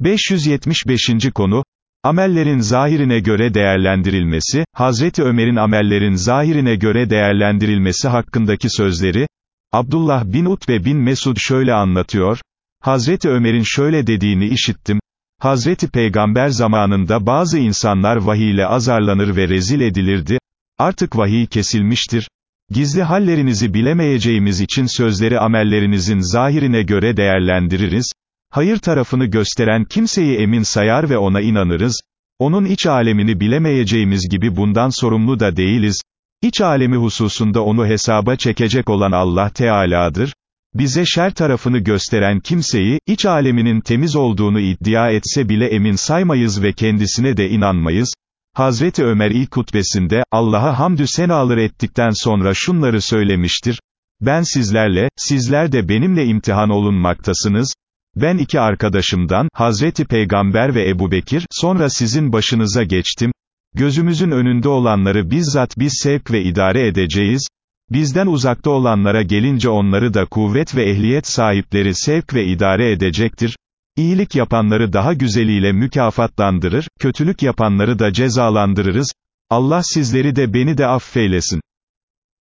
575. konu, amellerin zahirine göre değerlendirilmesi, Hazreti Ömer'in amellerin zahirine göre değerlendirilmesi hakkındaki sözleri, Abdullah bin Utbe bin Mesud şöyle anlatıyor, Hazreti Ömer'in şöyle dediğini işittim, Hazreti Peygamber zamanında bazı insanlar vahiy ile azarlanır ve rezil edilirdi, artık vahiy kesilmiştir, gizli hallerinizi bilemeyeceğimiz için sözleri amellerinizin zahirine göre değerlendiririz, hayır tarafını gösteren kimseyi emin sayar ve ona inanırız, onun iç alemini bilemeyeceğimiz gibi bundan sorumlu da değiliz, İç alemi hususunda onu hesaba çekecek olan Allah Teala'dır, bize şer tarafını gösteren kimseyi, iç aleminin temiz olduğunu iddia etse bile emin saymayız ve kendisine de inanmayız. Hazreti Ömer ilk hutbesinde, Allah'a hamdü senalar ettikten sonra şunları söylemiştir. Ben sizlerle, sizler de benimle imtihan olunmaktasınız. Ben iki arkadaşımdan, Hazreti Peygamber ve Ebu Bekir, sonra sizin başınıza geçtim. Gözümüzün önünde olanları bizzat biz sevk ve idare edeceğiz. Bizden uzakta olanlara gelince onları da kuvvet ve ehliyet sahipleri sevk ve idare edecektir. İyilik yapanları daha güzeliyle mükafatlandırır, kötülük yapanları da cezalandırırız. Allah sizleri de beni de affeylesin.